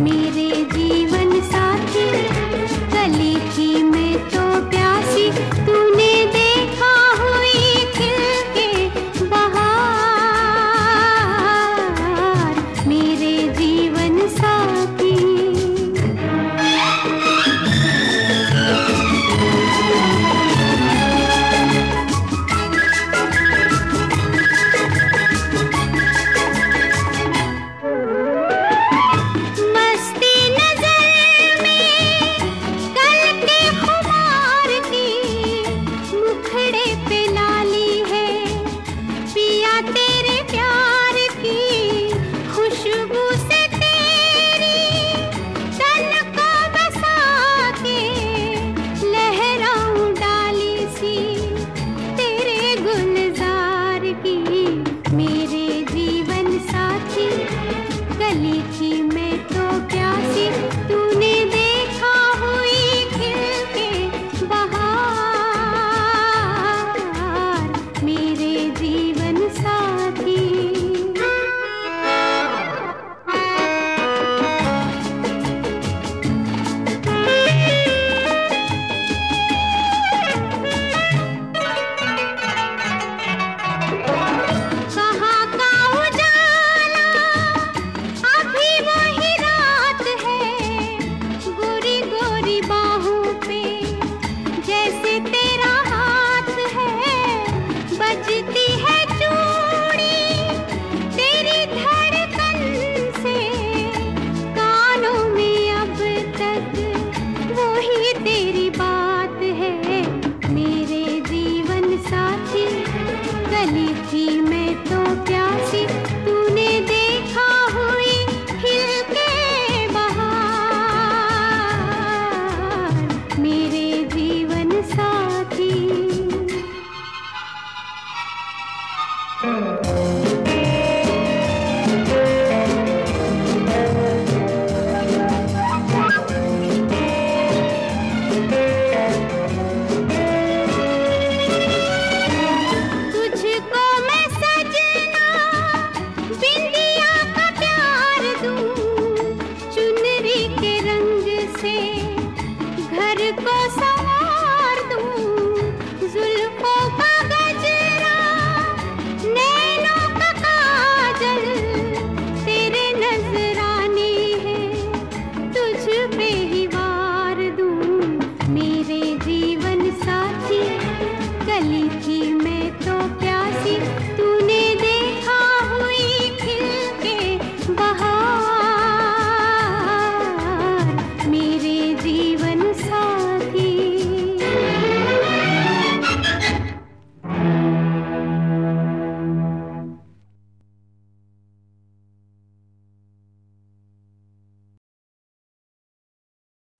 मेरे गली थी मैं तो प्यासी तूने देखा हुई खिल के बहार। मेरे जीवन साथी। से घर को समा